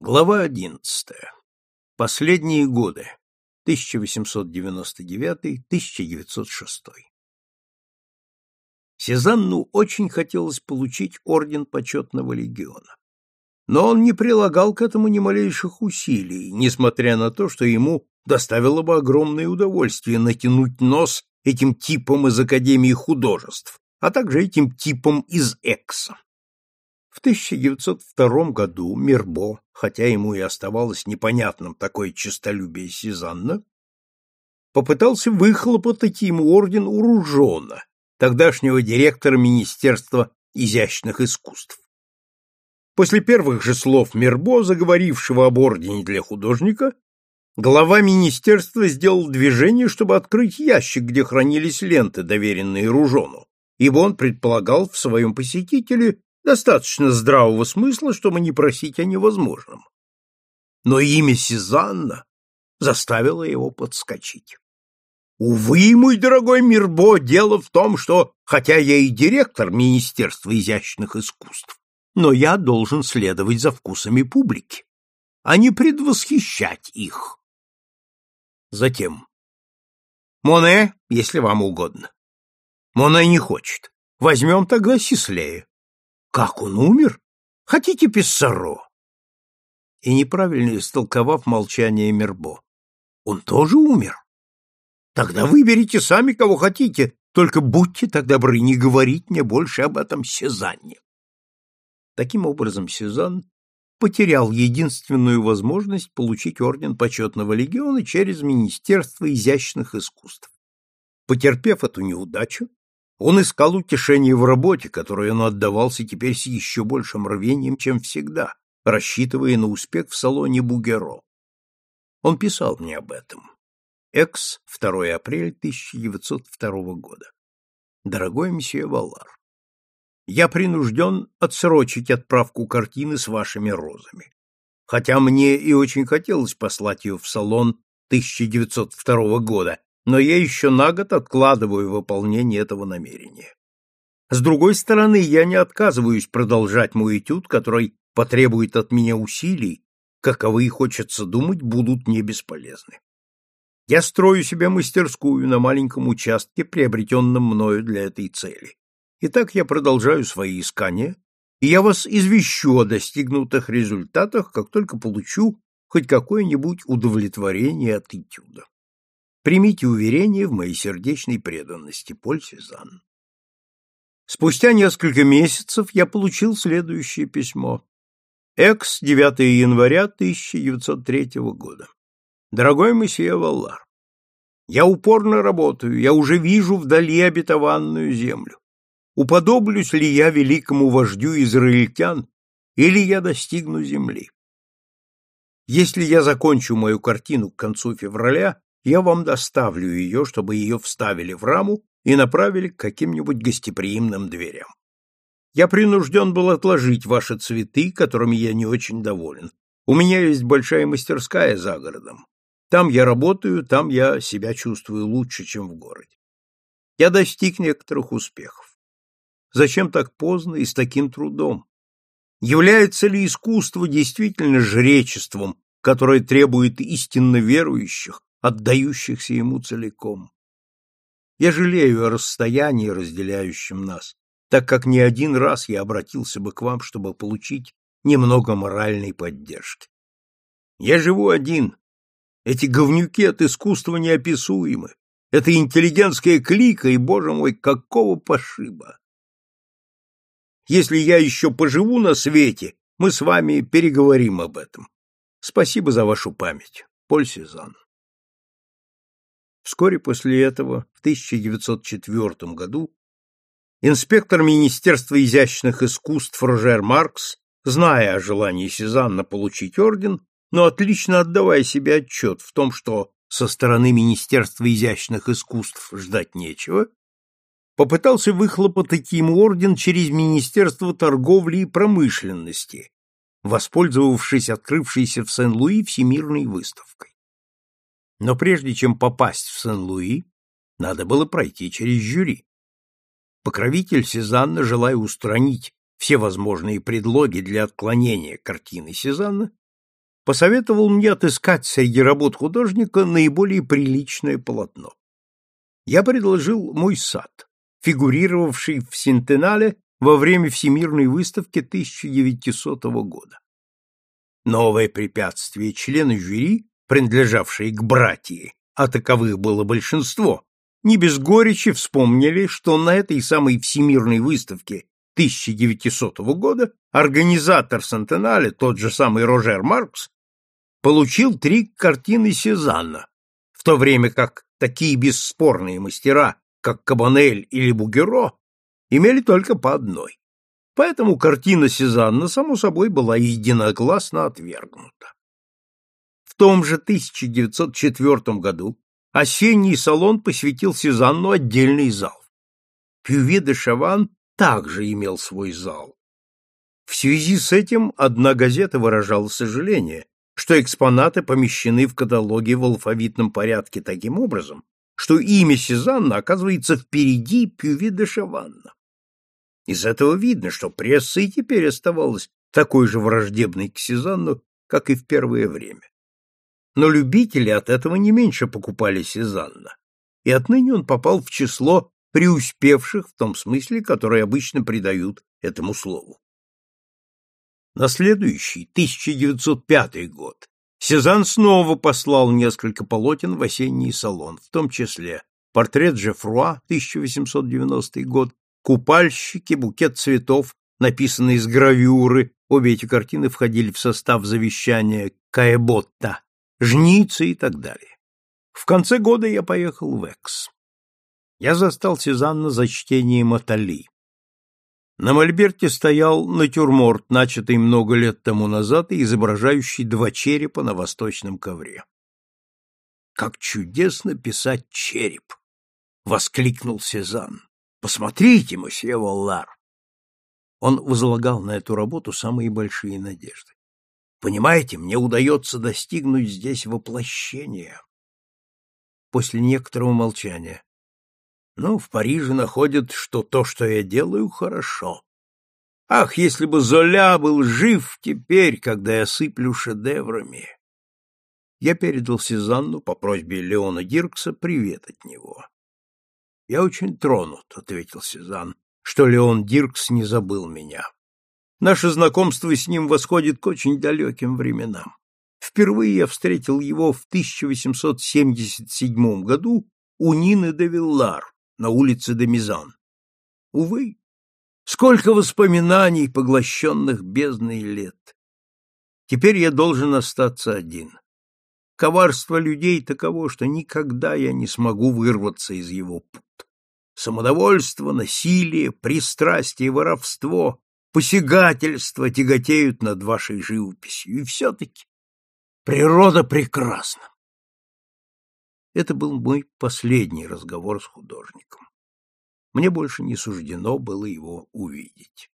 Глава одиннадцатая. Последние годы. 1899-1906. Сезанну очень хотелось получить орден почетного легиона. Но он не прилагал к этому ни малейших усилий, несмотря на то, что ему доставило бы огромное удовольствие натянуть нос этим типом из Академии художеств, а также этим типом из Экса. В 1902 году Мирбо, хотя ему и оставалось непонятным такое честолюбие Сезанна, попытался выхлопотать ему орден у Ружона, тогдашнего директора Министерства изящных искусств. После первых же слов Мирбо, заговорившего об ордене для художника, глава министерства сделал движение, чтобы открыть ящик, где хранились ленты, доверенные Ружону, ибо он предполагал в своем посетителе Достаточно здравого смысла, чтобы не просить о невозможном. Но имя Сезанна заставило его подскочить. Увы, мой дорогой Мирбо, дело в том, что, хотя я и директор Министерства изящных искусств, но я должен следовать за вкусами публики, а не предвосхищать их. Затем. Моне, если вам угодно. Моне не хочет. Возьмем тогда Сислея. Как он умер? Хотите Писсаро? И неправильно истолковав молчание Мербо. Он тоже умер? Тогда выберите сами, кого хотите, только будьте так добры не говорить мне больше об этом Сезанне. Таким образом, Сезанн потерял единственную возможность получить орден почетного легиона через Министерство изящных искусств. Потерпев эту неудачу, он искал утешение в работе, которой он отдавался теперь с еще большим рвением, чем всегда, рассчитывая на успех в салоне Бугеро. Он писал мне об этом. Экс, 2 апреля 1902 года. Дорогой месье Валар, я принужден отсрочить отправку картины с вашими розами. Хотя мне и очень хотелось послать ее в салон 1902 года, но я еще на год откладываю выполнение этого намерения. С другой стороны, я не отказываюсь продолжать мой этюд, который потребует от меня усилий, каковы, хочется думать, будут не бесполезны. Я строю себе мастерскую на маленьком участке, приобретенном мною для этой цели. Итак, я продолжаю свои искания, и я вас извещу о достигнутых результатах, как только получу хоть какое-нибудь удовлетворение от этюда. Примите уверение в моей сердечной преданности, Поль Сезанн. Спустя несколько месяцев я получил следующее письмо. Экс, 9 января 1903 года. Дорогой месье Валлар, я упорно работаю, я уже вижу вдали обетованную землю. Уподоблюсь ли я великому вождю израильтян, или я достигну земли? Если я закончу мою картину к концу февраля, я вам доставлю ее, чтобы ее вставили в раму и направили к каким-нибудь гостеприимным дверям. Я принужден был отложить ваши цветы, которыми я не очень доволен. У меня есть большая мастерская за городом. Там я работаю, там я себя чувствую лучше, чем в городе. Я достиг некоторых успехов. Зачем так поздно и с таким трудом? Является ли искусство действительно жречеством, которое требует истинно верующих, отдающихся ему целиком. Я жалею о расстоянии, разделяющем нас, так как не один раз я обратился бы к вам, чтобы получить немного моральной поддержки. Я живу один. Эти говнюки от искусства неописуемы. Это интеллигентская клика, и, боже мой, какого пошиба! Если я еще поживу на свете, мы с вами переговорим об этом. Спасибо за вашу память. Поль Сезанн. Вскоре после этого, в 1904 году, инспектор Министерства изящных искусств Рожер Маркс, зная о желании Сезанна получить орден, но отлично отдавая себе отчет в том, что со стороны Министерства изящных искусств ждать нечего, попытался выхлопотать ему орден через Министерство торговли и промышленности, воспользовавшись открывшейся в Сен-Луи всемирной выставкой. Но прежде чем попасть в Сен-Луи, надо было пройти через жюри. Покровитель Сезанна, желая устранить все возможные предлоги для отклонения картины Сезанна, посоветовал мне отыскать среди работ художника наиболее приличное полотно. Я предложил мой сад, фигурировавший в Сентенале во время Всемирной выставки 1900 года. Новое препятствие члены жюри, принадлежавшие к братьям, а таковых было большинство, не без горечи вспомнили, что на этой самой Всемирной выставке 1900 года организатор Сантенале, тот же самый Рожер Маркс, получил три картины Сезанна, в то время как такие бесспорные мастера, как Кабанель или Бугеро, имели только по одной. Поэтому картина Сезанна, само собой, была единогласно отвергнута. Том же 1904 году осенний салон посвятил Сезанну отдельный зал. Пюви де Шаван также имел свой зал. В связи с этим одна газета выражала сожаление, что экспонаты помещены в каталоге в алфавитном порядке таким образом, что имя Сезанна оказывается впереди Пюви де Шаванна. Из этого видно, что пресса и теперь оставалась такой же враждебной к Сезанну, как и в первое время. Но любители от этого не меньше покупали Сезанна, и отныне он попал в число преуспевших в том смысле, который обычно придают этому слову. На следующий, 1905 год, Сезанн снова послал несколько полотен в осенний салон, в том числе портрет Жефруа, 1890 год, купальщики, букет цветов, написанный из гравюры, обе эти картины входили в состав завещания Каэботта, жницы и так далее. В конце года я поехал в Экс я застал Сезанна за чтением Атали. На мольберте стоял натюрморт, начатый много лет тому назад и изображающий два черепа на восточном ковре. «Как чудесно писать череп!» — воскликнул Сезанн. «Посмотрите, мосье Воллар!» Он возлагал на эту работу самые большие надежды. «Понимаете, мне удается достигнуть здесь воплощения». После некоторого молчания ну, в Париже находят, что то, что я делаю, хорошо. Ах, если бы Золя был жив теперь, когда я сыплю шедеврами! Я передал Сезанну по просьбе Леона Диркса привет от него. — Я очень тронут, — ответил Сезанн, — что Леон Диркс не забыл меня. Наше знакомство с ним восходит к очень далеким временам. Впервые я встретил его в 1877 году у Нины де Виллар, на улице Демизан. Увы, сколько воспоминаний, поглощенных бездной лет. Теперь я должен остаться один. Коварство людей таково, что никогда я не смогу вырваться из его пут. Самодовольство, насилие, пристрастие, воровство, посягательство тяготеют над вашей живописью, и все-таки природа прекрасна. Это был мой последний разговор с художником. Мне больше не суждено было его увидеть.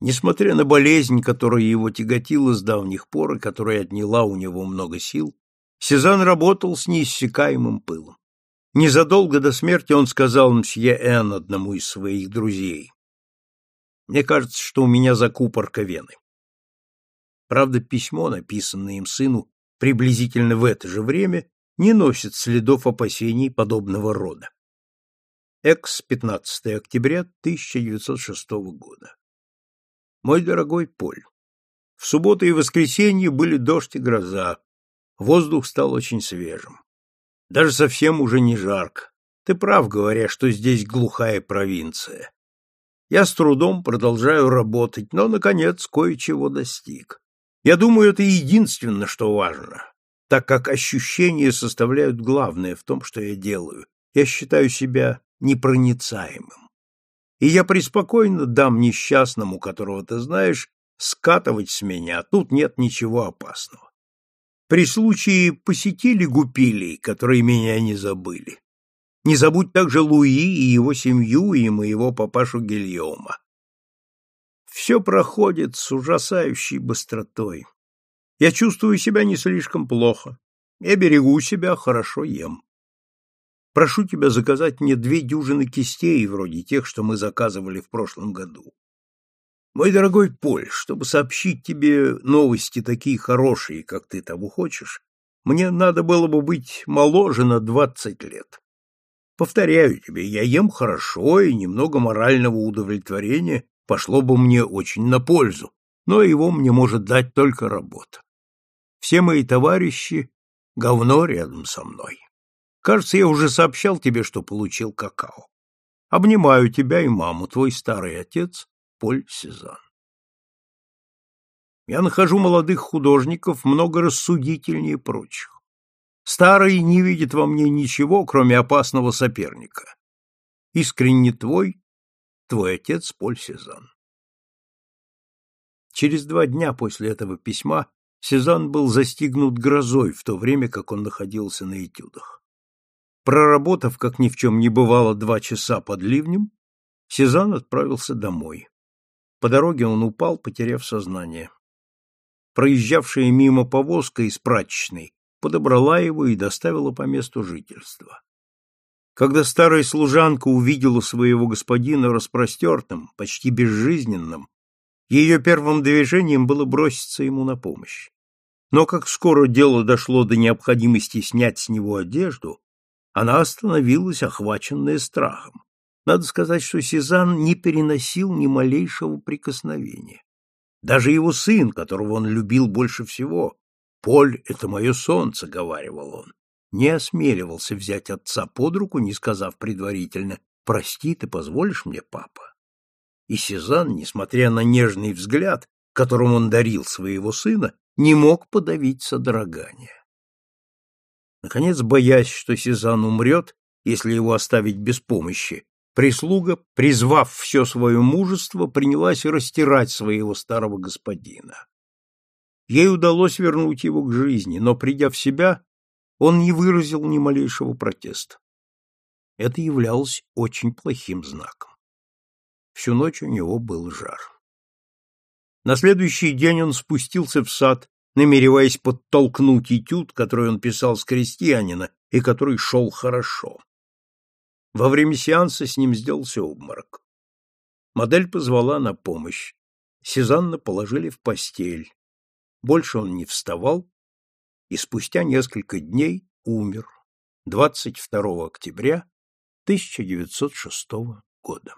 Несмотря на болезнь, которая его тяготила с давних пор и которая отняла у него много сил, Сезанн работал с неиссякаемым пылом. Незадолго до смерти он сказал мсье Н. одному из своих друзей. «Мне кажется, что у меня закупорка вены». Правда, письмо, написанное им сыну приблизительно в это же время, не носит следов опасений подобного рода. Экс, 15 октября 1906 года. Мой дорогой Поль, в субботу и воскресенье были дождь и гроза. Воздух стал очень свежим. Даже совсем уже не жарко. Ты прав, говоря, что здесь глухая провинция. Я с трудом продолжаю работать, но, наконец, кое-чего достиг. Я думаю, это единственное, что важно так как ощущения составляют главное в том, что я делаю. Я считаю себя непроницаемым. И я преспокойно дам несчастному, которого ты знаешь, скатывать с меня, тут нет ничего опасного. При случае посетили гупилей, которые меня не забыли. Не забудь также Луи и его семью, и моего папашу Гильома. Все проходит с ужасающей быстротой. Я чувствую себя не слишком плохо. Я берегу себя, хорошо ем. Прошу тебя заказать мне две дюжины кистей, вроде тех, что мы заказывали в прошлом году. Мой дорогой Поль, чтобы сообщить тебе новости такие хорошие, как ты того хочешь, мне надо было бы быть моложе на двадцать лет. Повторяю тебе, я ем хорошо, и немного морального удовлетворения пошло бы мне очень на пользу, но его мне может дать только работа. Все мои товарищи — говно рядом со мной. Кажется, я уже сообщал тебе, что получил какао. Обнимаю тебя и маму, твой старый отец, Поль Сезанн. Я нахожу молодых художников много рассудительнее прочих. Старый не видит во мне ничего, кроме опасного соперника. Искренне твой, твой отец Поль Сезанн. Через два дня после этого письма Сезанн был застигнут грозой в то время, как он находился на этюдах. Проработав, как ни в чем не бывало, два часа под ливнем, Сезанн отправился домой. По дороге он упал, потеряв сознание. Проезжавшая мимо повозка из прачечной подобрала его и доставила по месту жительства. Когда старая служанка увидела своего господина распростертым, почти безжизненным, ее первым движением было броситься ему на помощь. Но как скоро дело дошло до необходимости снять с него одежду, она остановилась, охваченная страхом. Надо сказать, что Сезанн не переносил ни малейшего прикосновения. Даже его сын, которого он любил больше всего, «Поль — это мое солнце», — говаривал он, не осмеливался взять отца под руку, не сказав предварительно «Прости, ты позволишь мне, папа?» И Сезанн, несмотря на нежный взгляд, которым он дарил своего сына, не мог подавить содрогание. Наконец, боясь, что Сезанн умрет, если его оставить без помощи, прислуга, призвав все свое мужество, принялась растирать своего старого господина. Ей удалось вернуть его к жизни, но, придя в себя, он не выразил ни малейшего протеста. Это являлось очень плохим знаком. Всю ночь у него был жар. На следующий день он спустился в сад намереваясь подтолкнуть этюд, который он писал с крестьянина и который шел хорошо. Во время сеанса с ним сделался обморок. Модель позвала на помощь. Сезанна положили в постель. Больше он не вставал и спустя несколько дней умер 22 октября 1906 года.